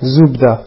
Зубда.